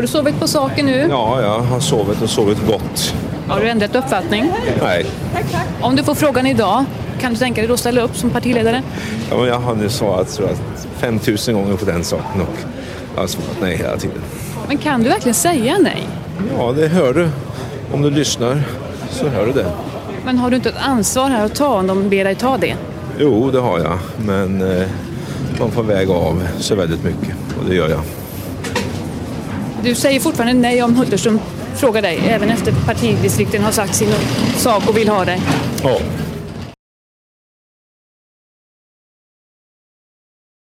Har du sovit på saken nu? Ja, jag har sovit och sovit gott. Har du ändrat uppfattning? Nej. Om du får frågan idag, kan du tänka dig då ställa upp som partiledare? Ja, jag har nu svarat tror jag, 5000 gånger på den saken och jag har svarat nej hela tiden. Men kan du verkligen säga nej? Ja, det hör du. Om du lyssnar så hör du det. Men har du inte ett ansvar här att ta om de ber dig ta det? Jo, det har jag. Men eh, man får väga av så väldigt mycket och det gör jag. Du säger fortfarande nej om Hulterström frågar dig, även efter partidistrikten har sagt sin sak och vill ha dig. Ja.